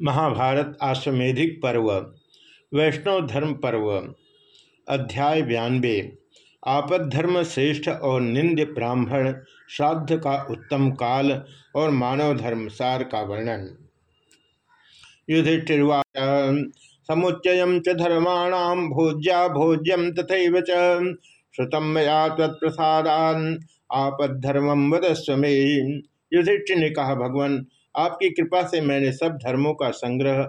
महाभारत आश्वेधिक पर्व, वैष्णव धर्म पर्व, अध्याय बयानबे आपद धर्म श्रेष्ठ और निंद्य ब्राह्मण, श्राद्ध का उत्तम काल और मानव धर्म सार का वर्णन। युधिष्ठिर्वाच, समुच्चय च धर्माणाम भोज्या भोज्यम तथा श्रुतम मया तत्प्रसादान आपद धर्मम वदस्व में। युधिष्ठिर ने कहा, भगवान आपकी कृपा से मैंने सब धर्मों का संग्रह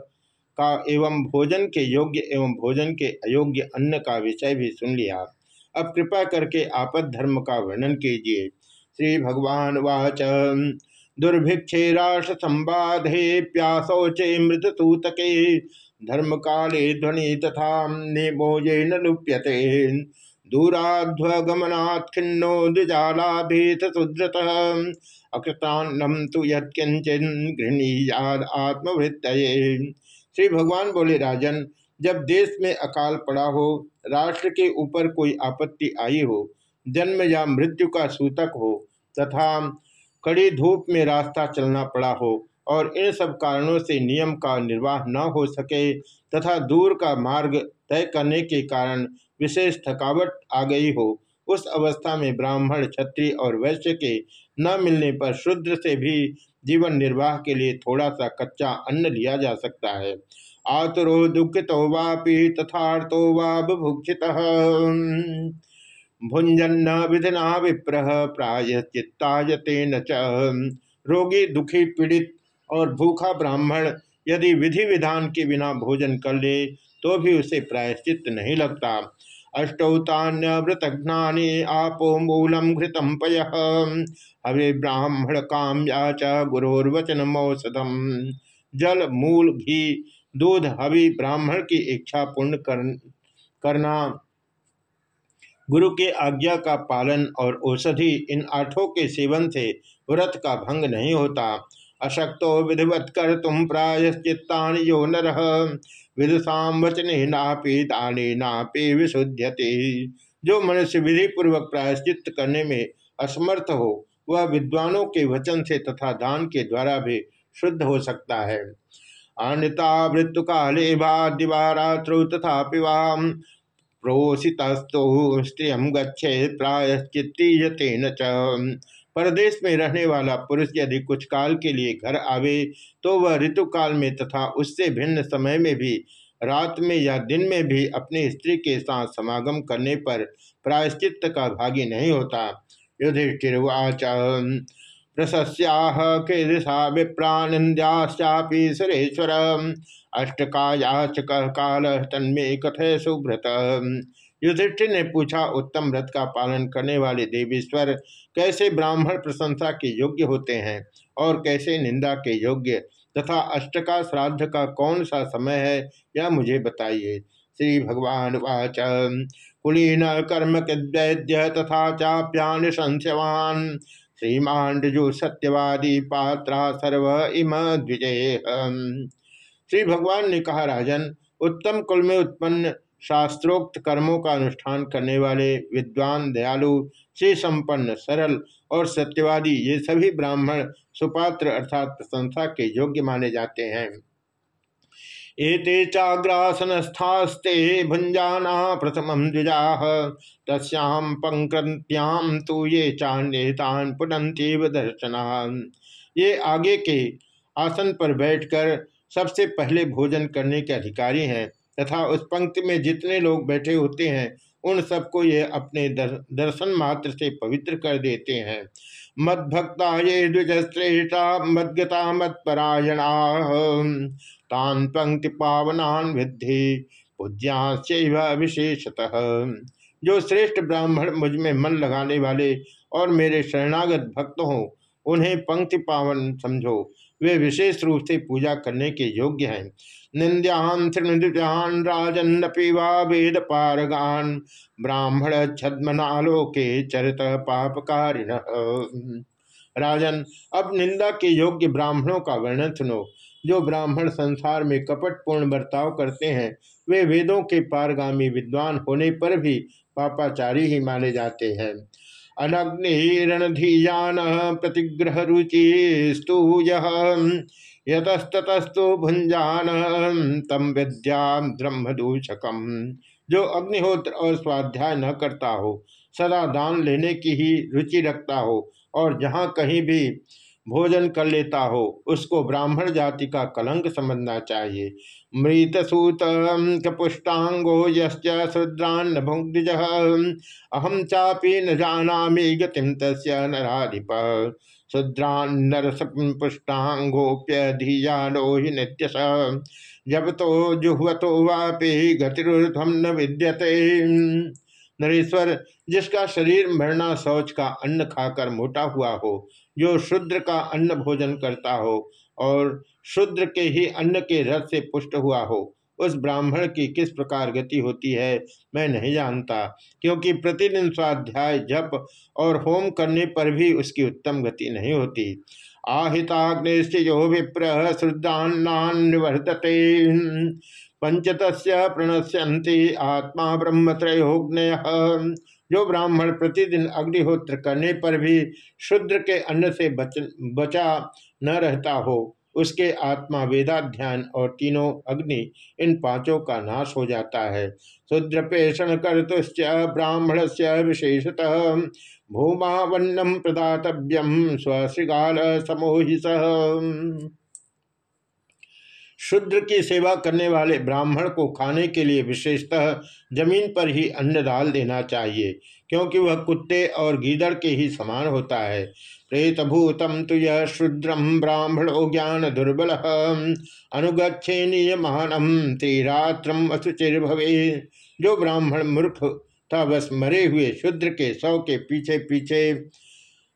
का एवं भोजन के योग्य एवं भोजन के अयोग्य अन्न का विषय भी सुन लिया। अब कृपा करके आपद धर्म का वर्णन कीजिए। श्री भगवान वाच। दुर्भिक्षे राष्ट्र संवादे प्यासौचे मृत सूतके। धर्म काले ध्वनि तथा निमोजे न लुप्यते। दूराध्वगमनात् खिन्नो द्विजालाभीत सुद्रत अकृतान्नम तो यत्किंचन गृहणीयाद आत्मवृत्त श्री भगवान बोले, राजन, जब देश में अकाल पड़ा हो, राष्ट्र के ऊपर कोई आपत्ति आई हो, जन्म या मृत्यु का सूतक हो, तथा कड़ी धूप में रास्ता चलना पड़ा हो, और इन सब कारणों से नियम का निर्वाह न हो सके, तथा दूर का मार्ग तय करने के कारण विशेष थकावट आ गई हो, उस अवस्था में ब्राह्मण, क्षत्रिय और वैश्य के न मिलने पर शुद्र से भी जीवन निर्वाह के लिए थोड़ा सा कच्चा अन्न लिया जा सकता है। आतुरो दुखितो वापि तथार्थो वा बुभुक्षित भुंजन्न विधिना विप्रह प्राय चित्तायते न रोगी दुखी, पीड़ित और भूखा ब्राह्मण यदि विधि विधान के बिना भोजन कर ले तो भी उसे प्रायश्चित नहीं लगता। अष्टौतान्यवृतघ्नानि आपो मूलम घृतम पय। हवे ब्राह्मण काम्या च गुरोर्वचन मौसधम जल मूल घी दूध हवि ब्राह्मण की इच्छा पूर्ण कर, करना। गुरु के आज्ञा का पालन और औषधि इन आठों के सेवन से व्रत का भंग नहीं होता। अशक्तो विधिवत कर तुम प्रायश्चित्ता यो नर। विदुषाम वचने नापी दाने नापी विशुद्धते जो मनुष्य विधि पूर्वक प्रायश्चित करने में असमर्थ हो, वह विद्वानों के वचन से तथा दान के द्वारा भी शुद्ध हो सकता है। अनिता मृत्यु काले दिवारात्रौ तथा पिवाम प्रोषितस्तु स्त्रियम गच्छे प्रायश्चित्तीयते न परदेश में रहने वाला पुरुष यदि कुछ काल के लिए घर आवे तो वह ऋतु काल में तथा उससे भिन्न समय में भी, रात में या दिन में भी अपनी स्त्री के साथ समागम करने पर प्रायश्चित का भागी नहीं होता। युधिष्ठिर्वाच प्रशस्याह के दिशा विप्रानंद्याश्चापी सुरेश्वर अष्टकायाच काल तन्मे कथ सुभ्रत युधिष्ठिर ने पूछा, उत्तम व्रत का पालन करने वाले देवीश्वर कैसे ब्राह्मण प्रशंसा के योग्य होते हैं और कैसे निंदा के योग्य तथा अष्टका श्राद्ध का कौन सा समय है, यह मुझे बताइए। श्री भगवान वाच। कुलीन कर्म वैद्य तथा चाप्यान संस्यवान श्रीमांडजु सत्यवादी पात्रा सर्व इम द्विजय श्री भगवान ने कहा, राजन, उत्तम कुल में उत्पन्न शास्त्रोक्त कर्मों का अनुष्ठान करने वाले विद्वान, दयालु, से संपन्न, सरल और सत्यवादी, ये सभी ब्राह्मण सुपात्र अर्थात प्रशंसा के योग्य माने जाते हैं। एते चाग्रासनस्थास्ते भुंजाना प्रथम द्विजा तस्याम पंक्रांत्याम तो ये चान्यतान पुनंतीव दर्शना। ये आगे के आसन पर बैठकर सबसे पहले भोजन करने के अधिकारी हैं। तथा उस पंक्ति में जितने लोग बैठे होते हैं उन सबको ये अपने दर, दर्शन मात्र से पवित्र कर देते हैं। मद भक्ता ये द्विजश्रेष्ठा मदगता मत्परायणा तान पंक्ति पावनान विद्धि पूज्या विशेषतः। जो श्रेष्ठ ब्राह्मण मुझमें मन लगाने वाले और मेरे शरणागत भक्त हों उन्हें पंक्ति पावन समझो। वे विशेष रूप से पूजा करने के योग्य हैं। निंद्यान तृणुजान राजन्नपि वेद पारगान ब्राह्मण छद्मनालोके चरित पापकारिण। राजन, अब निंदा के योग्य ब्राह्मणों का वर्णन सुनो। जो ब्राह्मण संसार में कपटपूर्ण बर्ताव करते हैं, वे वेदों के पारगामी विद्वान होने पर भी पापाचारी ही माने जाते हैं। अनग्निरणधीयान प्रतिग्रह रुचि स्तूय यतस्ततस्तु भुंजान तम विद्या ब्रह्मदूषकम। जो अग्निहोत्र और स्वाध्याय न करता हो, सदा दान लेने की ही रुचि रखता हो, और जहाँ कहीं भी भोजन कर लेता हो, उसको ब्राह्मण जाति का कलंक समझना चाहिए। मृत सूत कपुष्टांगो यद्रान्न भुंगज अहम चापी न जाना गतिम तस्य नराधिप। शुद्रान्नरपुष्टांगोप्य धीयानो ही नित्य जब तो जुहवतो वापि गतिरुर्धम न विद्यते। नरेश्वर, जिसका शरीर मरना शौच का अन्न खाकर मोटा हुआ हो जो शुद्र का अन्न भोजन करता हो, और शुद्र के ही अन्न के रस से पुष्ट हुआ हो, उस ब्राह्मण की किस प्रकार गति होती है, मैं नहीं जानता, क्योंकि प्रतिदिन स्वाध्याय जप और होम करने पर भी उसकी उत्तम गति नहीं होती। आहिताग्निश्चो विप्र श्रुद्धान्नान्वर्तते पंचत प्रणश्यंति आत्मा ब्रह्मत्रयोग्नय जो ब्राह्मण प्रतिदिन अग्निहोत्र करने पर भी शुद्र के अन्न से बच, बचा न रहता हो उसके आत्मा वेदाध्यान और तीनों अग्नि, इन पाँचों का नाश हो जाता है। शुद्र पेषण ब्राह्मण से विशेषतः भूमावन्नम प्रदातव्यम स्वश्रृगाल समोहिस शुद्र की सेवा करने वाले ब्राह्मण को खाने के लिए विशेषतः ज़मीन पर ही अन्न डाल देना चाहिए। क्योंकि वह कुत्ते और गीदड़ के ही समान होता है। प्रेतभूतम तो यह शुद्रम ब्राह्मणो ज्ञान दुर्बल। अनुगछे नियमानम त्रिरात्रम असुचिर्भवे जो ब्राह्मण मूर्ख था बस मरे हुए शुद्र के सौ के पीछे पीछे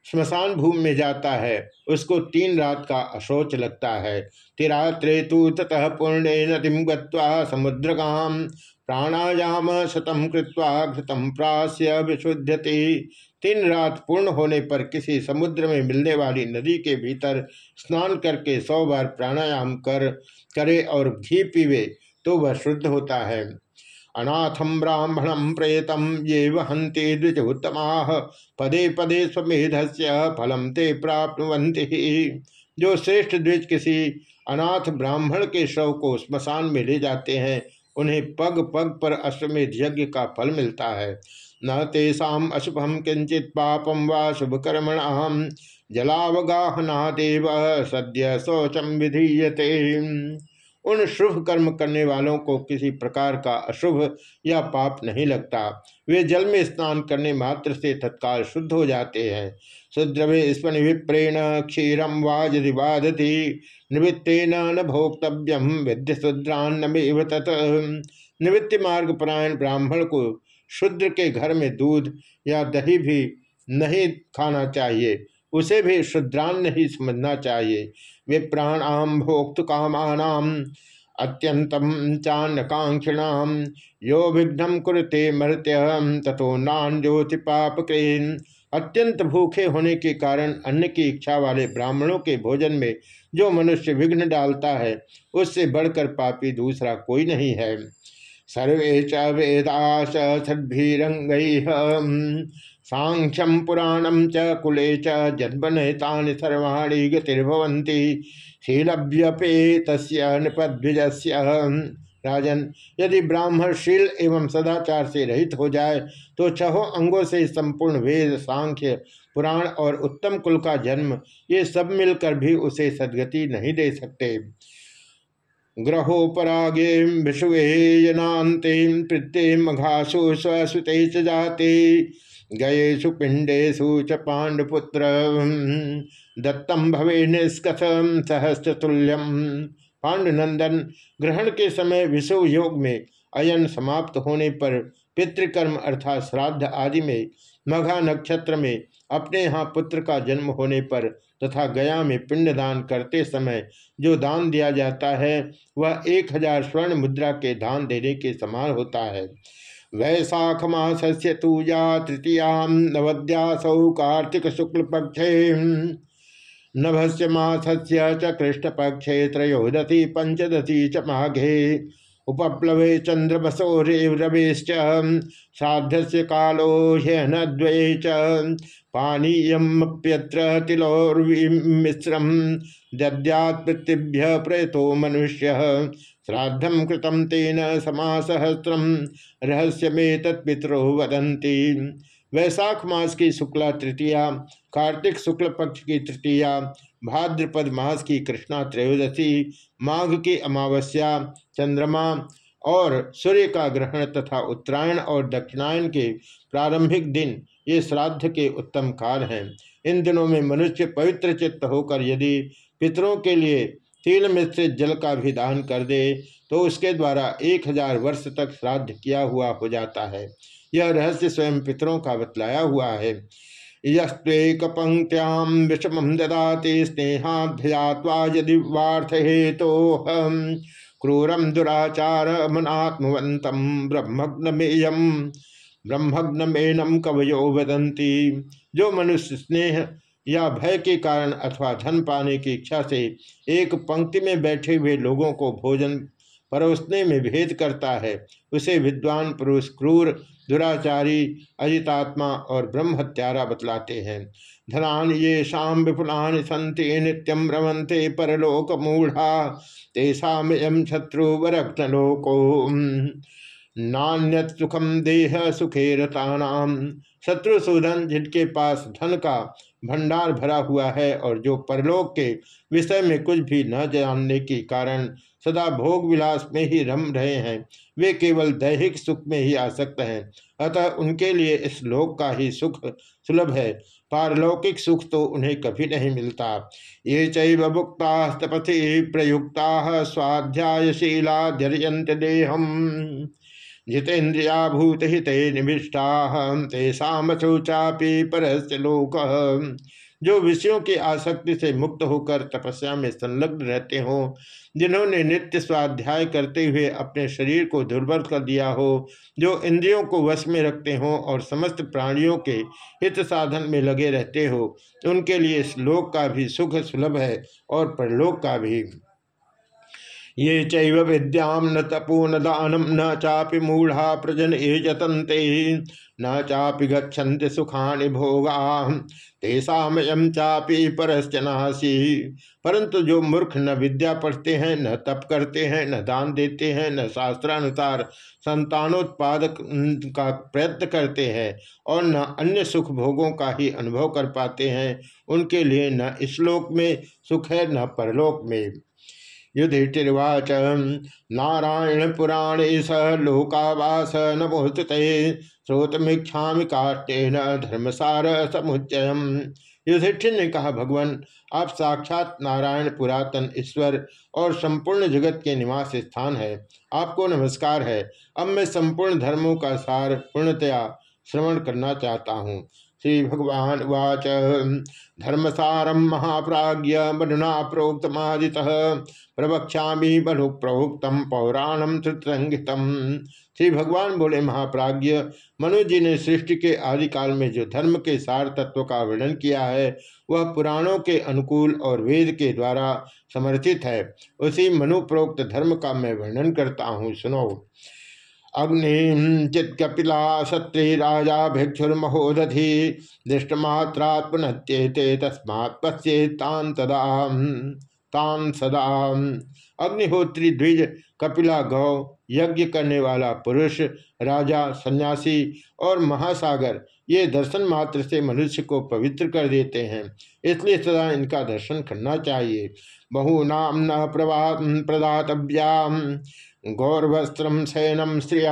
स्मशान भूमि में जाता है, उसको तीन रात का अशोच लगता है। तिरात्रे तो ततः पूर्ण नदीम गमुद्रगाम प्राणायाम शतम कृत्वा घृतम प्रास्य विशुद्धति तीन रात पूर्ण होने पर किसी समुद्र में मिलने वाली नदी के भीतर स्नान करके सौ बार प्राणायाम कर, करे और घी पीवे तो वह शुद्ध होता है। अनाथम ब्राह्मणम प्रेतम ये वहंती द्विजोत्तमा। पदे पदे स्वेध से फलम ते जो श्रेष्ठ द्विज किसी अनाथ ब्राह्मण के शव को स्मशान में ले जाते हैं उन्हें पग पग पर अश्वमेध यज्ञ का फल मिलता है। न तेषा अशुभम किंचित पापम व शुभ कर्मण जलावगाहना देव सद्य शौचम विधीयते। उन शुभ कर्म करने वालों को किसी प्रकार का अशुभ या पाप नहीं लगता। वे जल में स्नान करने मात्र से तत्काल शुद्ध हो जाते हैं। शुद्रवे स्वन विप्रेण क्षीरम वा यदि बाधति निवृत्तेन न भोक्तव्यम विद्य शुद्रान्नमेव तत्। निवृत्ति मार्ग परायण ब्राह्मण को शुद्र के घर में दूध या दही भी नहीं खाना चाहिए। उसे भी शुद्रान्न ही समझना चाहिए। विप्राणाम भोक्त कामानाम अत्यंतम चान्नकांक्षिणाम यो विघ्न कुरते मृत्य तथो नान ज्योति पाप अत्यंत भूखे होने के कारण अन्न की इच्छा वाले ब्राह्मणों के भोजन में जो मनुष्य विघ्न डालता है, उससे बढ़कर पापी दूसरा कोई नहीं है। सर्वे च वेदास सद्भिरंग सांख्यम पुराणम च कुले च जन्मनता सर्वाणी गतिर्भवंती शीलभ्यपेत नृपद्विज राजन, यदि ब्राह्मण शील एवं सदाचार से रहित हो जाए तो छहों अंगों से संपूर्ण वेद सांख्य पुराण और उत्तम कुल का जन्म, ये सब मिलकर भी उसे सदगति नहीं दे सकते। ग्रहोपरागे विषुवे जनाते प्रत्ये मघासु स्वसुते जाते। गयेशु पिंडेशु च पांडुपुत्र दत्तम भवे निष्कथम सहस्त्रतुल्यम पांडुनंदन ग्रहण के समय विषुव योग में अयन समाप्त होने पर पितृकर्म अर्थात श्राद्ध आदि में मघा नक्षत्र में अपने यहाँ पुत्र का जन्म होने पर तथा गया में पिंडदान करते समय जो दान दिया जाता है, वह एक हज़ार स्वर्ण मुद्रा के दान देने के समान होता है। वैशाख से तूजा तृतीयां नवद्यासौ कार्तिक शुक्ल पक्षे नभस्य च कृष्णपक्षे त्रयोदशी पंचदशी च माघे। उपप्लवे चंद्रबसो श्राद्ध से कालो ह्यनद्वये च पानीयप्यत्र तिलोर्मिश्रम दद्यात् मनुष्य। श्राद्धम कृतम तेन समासहस्रम रहस्य में तत्पितरो वदंती वैशाख मास की शुक्ला तृतीया, कार्तिक शुक्ल पक्ष की तृतीया भाद्रपद मास की कृष्णा त्रयोदशी, माघ की अमावस्या, चंद्रमा और सूर्य का ग्रहण तथा उत्तरायण और दक्षिणायन के प्रारंभिक दिन ये श्राद्ध के उत्तम काल हैं। इन दिनों में मनुष्य पवित्र चित्त होकर यदि पितरों के लिए तिल मिश्रित जल का भी दान कर दे तो उसके द्वारा एक हज़ार वर्ष तक श्राद्ध किया हुआ हो जाता है। यह रहस्य स्वयं पितरों का बतलाया हुआ है। यस्वेक पंक्त्याम विषम ददाति स्नेहाध्यात्वा यदि वार्थ हेतो क्रूरम दुराचार मनात्मवंतम ब्रह्मग्नमेयम ब्रह्मग्नमेनम कवयो वदंती जो मनुष्य स्नेह या भय के कारण अथवा धन पाने की इच्छा से एक पंक्ति में बैठे हुए लोगों को भोजन परोसने में भेद करता है। उसे विद्वान पुरुष क्रूर, दुराचारी, अजितात्मा और ब्रह्म हत्यारा बतलाते हैं। धनान ये शाम विपुलान संति नित्यम रमनते परलोक मूढ़ा तेषा शत्रु वरक्तलोको नान्यत सुखम देह सुखे रतानाम शत्रुसूदन जिनके पास धन का भंडार भरा हुआ है और जो परलोक के विषय में कुछ भी न जानने के कारण सदा भोग विलास में ही रम रहे हैं। वे केवल दैहिक सुख में ही आसक्त हैं। अतः उनके लिए इस लोक का ही सुख सुलभ है। पारलौकिक सुख तो उन्हें कभी नहीं मिलता। ये चैव भुक्ता तपथि प्रयुक्ता स्वाध्यायशीला धर्यंत देहम। जितेन्द्रिया भूत हित निविष्टा। तेषाचौ चापी परस्य लोक। जो विषयों की आसक्ति से मुक्त होकर तपस्या में संलग्न रहते हों, जिन्होंने नित्य स्वाध्याय करते हुए अपने शरीर को दुर्बल कर दिया हो, जो इंद्रियों को वश में रखते हों और समस्त प्राणियों के हित साधन में लगे रहते हो, उनके लिए इस लोक का भी सुख सुलभ है और परलोक का भी। ये चैव विद्याम न तपो न दानम न चापि मूढ़ा प्रजन ये जतनते। न चापि गच्छन्ति सुखानि भोगा तेषामयम चापि परश्चनासी परंतु जो मूर्ख न विद्या पढ़ते हैं, न तप करते हैं, न दान देते हैं, न शास्त्रानुसार संतानोत्पादक का प्रयत्न करते हैं और न अन्य सुख भोगों का ही अनुभव कर पाते हैं, उनके लिए न इस में सुख है, न परलोक में। युधिष्ठिर्वाच नारायण पुराणे स लोकावास नमोस्तुते श्रोतमीक्षा काट्यन धर्मसार समुच्चयम। युधिष्ठिर ने कहा, भगवान, आप साक्षात नारायण पुरातन ईश्वर और संपूर्ण जगत के निवास स्थान है। आपको नमस्कार है। अब मैं संपूर्ण धर्मों का सार पूर्णतया श्रवण करना चाहता हूँ। श्री भगवान वाच धर्मसारम महाप्राज्य मनुना प्रोक्तमादि प्रवक्षा बनु प्रोक्तम पौराणम त्रिसंगितम श्री भगवान बोले महाप्राज्य मनु जी ने सृष्टि के आदिकाल में जो धर्म के सार तत्व का वर्णन किया है, वह पुराणों के अनुकूल और वेद के द्वारा समर्थित है। उसी मनु प्रोक्त धर्म का मैं वर्णन करता हूँ। सुनो। अग्नि चित कपिला सत्री राजा भिक्षुर्महोदधि दृष्टमात्रात्मनत्येते तस्मात् पश्ये तान तदा तान सदा अग्निहोत्री द्विज कपिला गौ यज्ञ करने वाला पुरुष, राजा, सन्यासी और महासागर ये दर्शन मात्र से मनुष्य को पवित्र कर देते हैं। इसलिए सदा इनका दर्शन करना चाहिए। बहु नाम न प्रभा प्रदातव्याम गौरवस्त्रम शयनम श्रिय।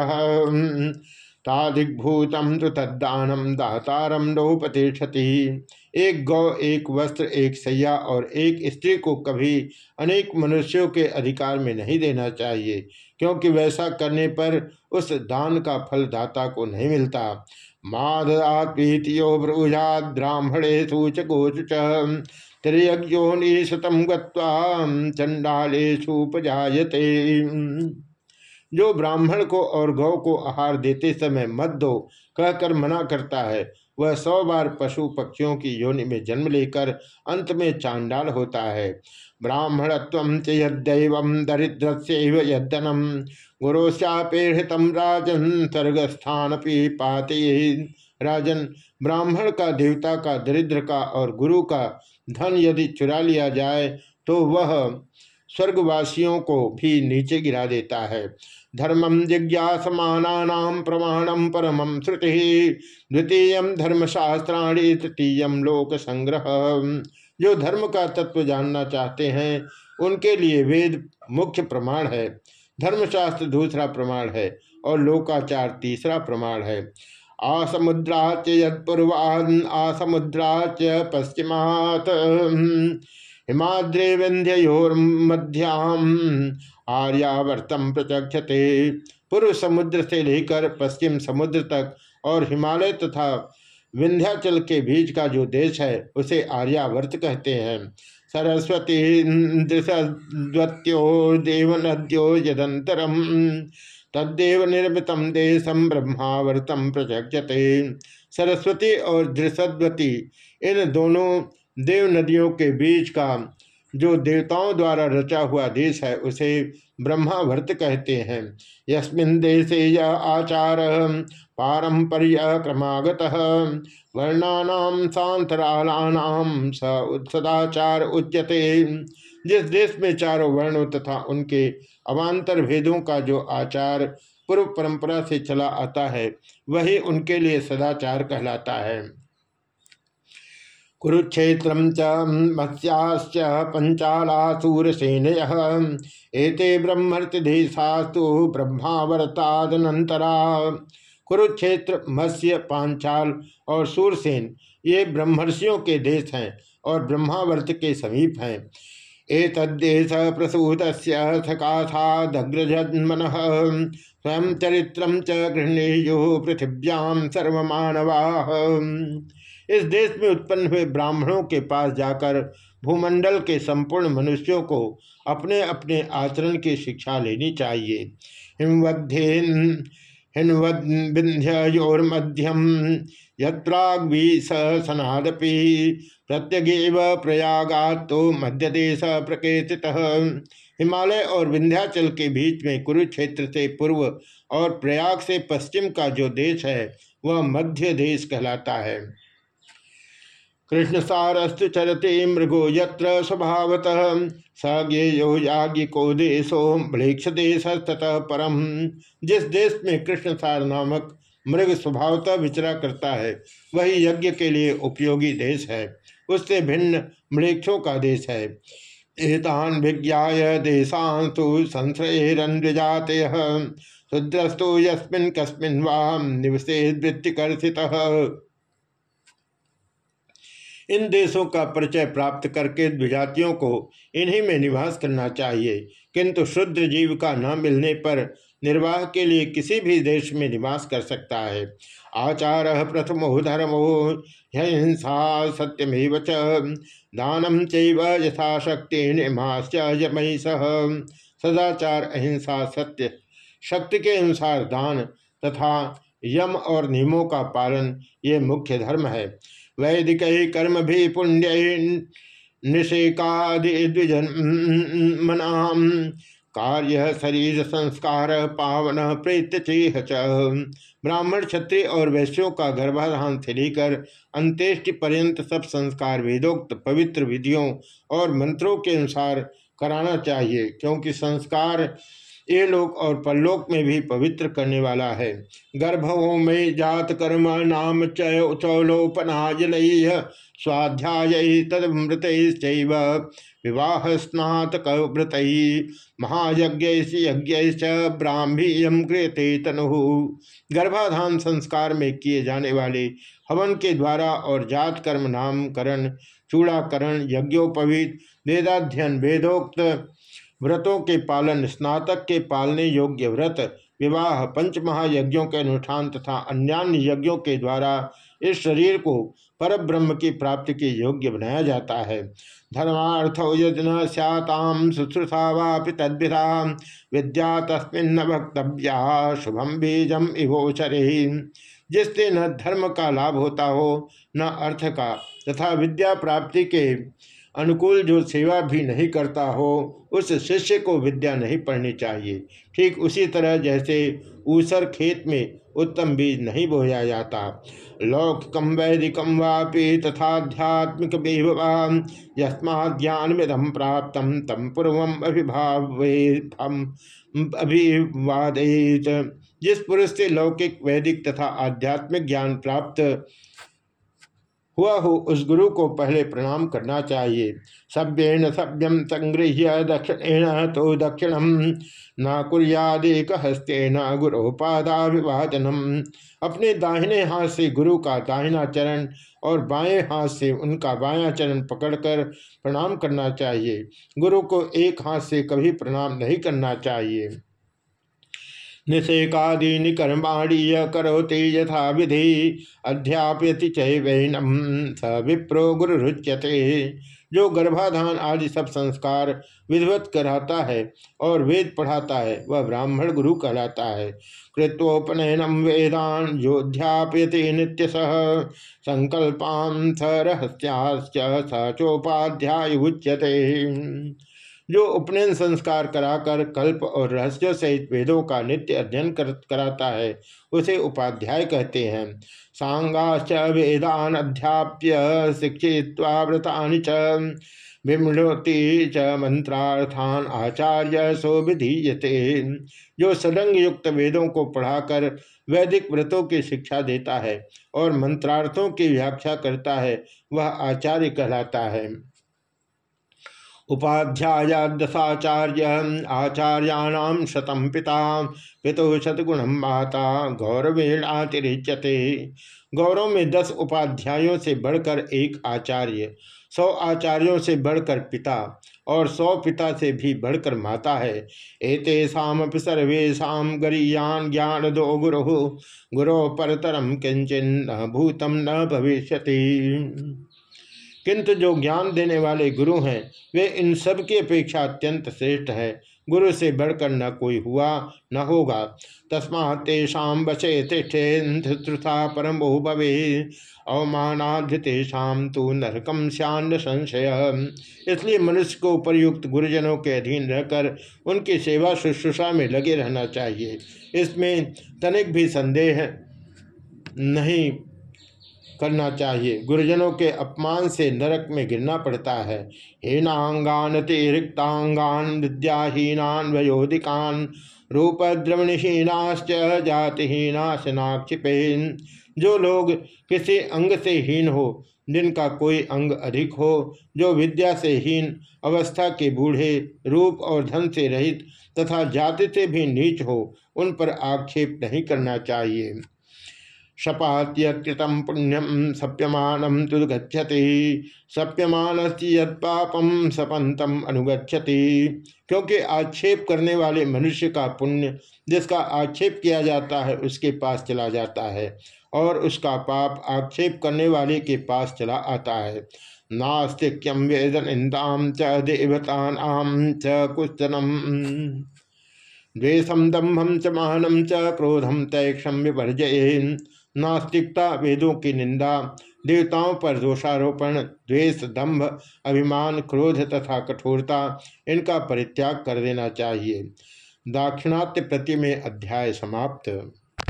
तादिग्भूतम तो तद्दानम दातारम नौपतिष्ठति एक गौ, एक वस्त्र, एक सैया और एक स्त्री को कभी अनेक मनुष्यों के अधिकार में नहीं देना चाहिए, क्योंकि वैसा करने पर उस दान का फल दाता को नहीं मिलता। माधआत्यो ब्रूजात ब्राह्मणे सूचकोच त्रियज्ञोनिशतम चंडालेशुपजाते जो ब्राह्मण को और गौ को आहार देते समय मत दो, कहकर मना करता है। वह सौ बार पशु पक्षियों की योनि में जन्म लेकर अंत में चांडाल होता है। ब्राह्मणत्व च यदैव दरिद्र से यदनम गुरोशापेहित राजन स्वर्गस्थान पाते राजन, ब्राह्मण का देवता का, दरिद्र का और गुरु का धन यदि चुरा लिया जाए तो वह स्वर्गवासियों को भी नीचे गिरा देता है। धर्मम जिज्ञासमान प्रमाणम परमम श्रुति, द्वितीय धर्मशास्त्राणी, तृतीय लोक संग्रह जो धर्म का तत्व जानना चाहते हैं, उनके लिए वेद मुख्य प्रमाण है। धर्मशास्त्र दूसरा प्रमाण है और लोकाचार तीसरा प्रमाण है। आसमुद्राच यदपूर्वान् आसमुद्राच पश्चिमात। हिमाद्रे विंध्योर्मध्याम आर्यावर्तम प्रचक्षते पूर्व समुद्र से लेकर पश्चिम समुद्र तक और हिमालय तथा विंध्याचल के बीच का जो देश है, उसे आर्यावर्त कहते हैं। सरस्वती देवनद्यो यदंतरम तद्देव निर्मित देशम ब्रह्मावर्तम प्रचक्षते सरस्वती और दृषद्वती इन दोनों देव नदियों के बीच का जो देवताओं द्वारा रचा हुआ देश है, उसे ब्रह्मावर्त कहते हैं। यस्मिन देशे यह आचार पारंपर्य क्रमागत। वर्णानाम सांतरालानाम स सदाचार उच्यते। जिस देश में चारों वर्णों तथा उनके अवान्तर भेदों का जो आचार पूर्व परंपरा से चला आता है, वही उनके लिए सदाचार कहलाता है। कुरुक्षेत्र च पंचाला पंचालासूरसेनय एते ब्रह्मर्तिदेशास्तु ब्रह्मावर्तादनंतरा कुरुक्षेत्र, मत्स्य पांचाल और सूरसेन, ये ब्रह्मर्षियों के देश हैं और ब्रह्मावर्त के समीप हैं। एतद्देश प्रसूत सकाशादग्रजन्मन। स्वयं चरित्रम च गृहणीयो सर्वमानवा। इस देश में उत्पन्न हुए ब्राह्मणों के पास जाकर भूमंडल के संपूर्ण मनुष्यों को अपने अपने आचरण की शिक्षा लेनी चाहिए। हिमवध्येन हिन्वद्योर्मध्यम यत्राग्वी सनादपि, प्रत्यगेव प्रयागा तो मध्य देश प्रकृति हिमालय और विंध्याचल के बीच में कुरुक्षेत्र से पूर्व और प्रयाग से पश्चिम का जो देश है, वह मध्य देश कहलाता है। कृष्ण सारस्तु चरते मृगो यत्र स्वभावत। सज्ञेयो याज्ञिको देशो म्लेक्ष देश परम। जिस देश में कृष्ण सार नामक मृग स्वभावतः विचरा करता है, वही यज्ञ के लिए उपयोगी देश है। उससे भिन्न मृक्षों का देश है। एतान विज्ञा देशांतु संश्रयरन्विजात शुद्रस्तु यस्मिन् कस्मिन् वाम निवसेद वृत्तिकर्षितः इन देशों का परिचय प्राप्त करके द्विजातियों को इन्हीं में निवास करना चाहिए। किंतु शुद्ध जीव का न मिलने पर निर्वाह के लिए किसी भी देश में निवास कर सकता है। आचार प्रथमो धर्मो हिंसा सत्यमेव च। दानम चैव यथाशक्ति निमाश्चमयी सह। सदाचार अहिंसा सत्य, शक्ति के अनुसार दान तथा यम और नियमों का पालन ये मुख्य धर्म है। वैदिक कर्म भी पुण्य निषेकादिजन्मनाम कार्य शरीर संस्कार पावन प्रेत चेह ब्राह्मण, क्षत्रिय और वैश्यों का गर्भाधान से लेकर अंत्येष्टि पर्यंत सब संस्कार वेदोक्त पवित्र विधियों और मंत्रों के अनुसार कराना चाहिए, क्योंकि संस्कार ये लोक और परलोक में भी पवित्र करने वाला है। गर्भवों में जात कर्म नाम चय चौलोपनाजल स्वाध्याय तदमृत विवाह स्नातक व्रत महायज्ञ यज्ञ ब्राह्मी यम क्रियते तनु। गर्भाधान संस्कार में किए जाने वाले हवन के द्वारा और जात कर्म नामकरण, चूड़ाकरण, यज्ञोपवीत, वेदाध्ययन, वेदोक्त व्रतों के पालन, स्नातक के पालने योग्य व्रत, विवाह पंच महायज्ञों के अनुष्ठान तथा अन्यान्य यज्ञों के द्वारा इस शरीर को पर ब्रह्म की प्राप्ति के योग्य बनाया जाता है। धर्मार्थ यजन सताम शुश्रूषा वापि तद्विधा विद्या तस्मिन्न वक्तव्या शुभम बीजम इवोचरे जिससे न धर्म का लाभ होता हो, न अर्थ का तथा विद्या प्राप्ति के अनुकूल जो सेवा भी नहीं करता हो, उस शिष्य को विद्या नहीं पढ़नी चाहिए। ठीक उसी तरह जैसे ऊसर खेत में उत्तम बीज नहीं बोया जाता। लौकिकम वैदिकम वापि तथाध्यात्मिक यस्मा ज्ञान विधम प्राप्त तम पूर्व अभिभाव अभिवादित जिस पुरुष से लौकिक, वैदिक तथा आध्यात्मिक ज्ञान प्राप्त हुआ हो उस गुरु को पहले प्रणाम करना चाहिए। सभ्येन सभ्यम संगृह्य दक्षिणेन तो दक्षिणम न कुरियादेक हस्तेन गुरुपादाभिवादनम अपने दाहिने हाथ से गुरु का दाहिना चरण और बाएँ हाथ से उनका बायां चरण पकड़कर प्रणाम करना चाहिए। गुरु को एक हाथ से कभी प्रणाम नहीं करना चाहिए। निषेकादीनि कर्माणीय करोति यथा विधि अध्यापयति चैवैनम, स विप्रो गुरुच्यते जो गर्भाधान आदि सब संस्कार विधिवत कराता है और वेद पढ़ाता है, वह ब्राह्मण गुरु कहलाता है। कृत्वोपनयनम वेदान योध्यापयति नित्य सह संकल्पान स चोपाध्याय उच्यते। जो उपनयन संस्कार कराकर कल्प और रहस्यों सहित वेदों का नित्य अध्ययन कर, कराता है उसे उपाध्याय कहते हैं। सांगाश्च वेदान अध्याप्य शिक्षित्वा व्रतानि च विमृति च मंत्रार्थान आचार्य सो विधीयते जो सदंग युक्त वेदों को पढ़ाकर वैदिक व्रतों की शिक्षा देता है और मंत्रार्थों की व्याख्या करता है वह आचार्य कहलाता है। उपाध्याय दशाचार्य आचार्याणाम शतम पिता, पितो शतगुणम माता, गौरवेणातिरिच्यते। गौरव में दस उपाध्यायों से बढ़कर एक आचार्य, सौ आचार्यों से बढ़कर पिता और सौ पिता से भी बढ़कर माता है। एतेषाम सर्वेशा गरीयान ज्ञान दो गुरु गुरो परतरम किंचन भूतम न भविष्यति। किंतु जो ज्ञान देने वाले गुरु हैं, वे इन सब की अपेक्षा अत्यंत श्रेष्ठ है। गुरु से बढ़कर न कोई हुआ, न होगा। तस्मा तेषा बचे तिष्ठेन्था परम बहु भवे अवमानाध्यतेषा तो नरकम श्यान संशय। इसलिए मनुष्य को उपयुक्त गुरुजनों के अधीन रहकर उनकी सेवा शुश्रूषा में लगे रहना चाहिए। इसमें तनिक भी संदेह नहीं करना चाहिए। गुरुजनों के अपमान से नरक में गिरना पड़ता है। हीनांगान अतिरिक्तांगान विद्याहीनान वयोधिकान रूपद्रवणहीनाश्च जातिहीनाशनाक्षिपेन। जो लोग किसी अंग से हीन हो, जिनका कोई अंग अधिक हो, जो विद्या से हीन, अवस्था के बूढ़े, रूप और धन से रहित तथा जाति से भी नीच हो, उन पर आक्षेप नहीं करना चाहिए। शपात्यकृतम पुण्यम सप्यमान तो गच्छति। सप्यमान यम सपंतम अनुगछति क्योंकि आक्षेप करने वाले मनुष्य का पुण्य जिसका आक्षेप किया जाता है, उसके पास चला जाता है और उसका पाप आक्षेप करने वाले के पास चला आता है। नास्तिक्यम वेद निंदाम च देवतानाम च कुस्तनम द्वेषम दम्भम च मानम च क्रोधम तैक्षम विपर्जयन। नास्तिकता, वेदों की निंदा, देवताओं पर दोषारोपण, द्वेष, दंभ, अभिमान, क्रोध तथा कठोरता, इनका परित्याग कर देना चाहिए। दाक्षिणात्य प्रति में अध्याय समाप्त।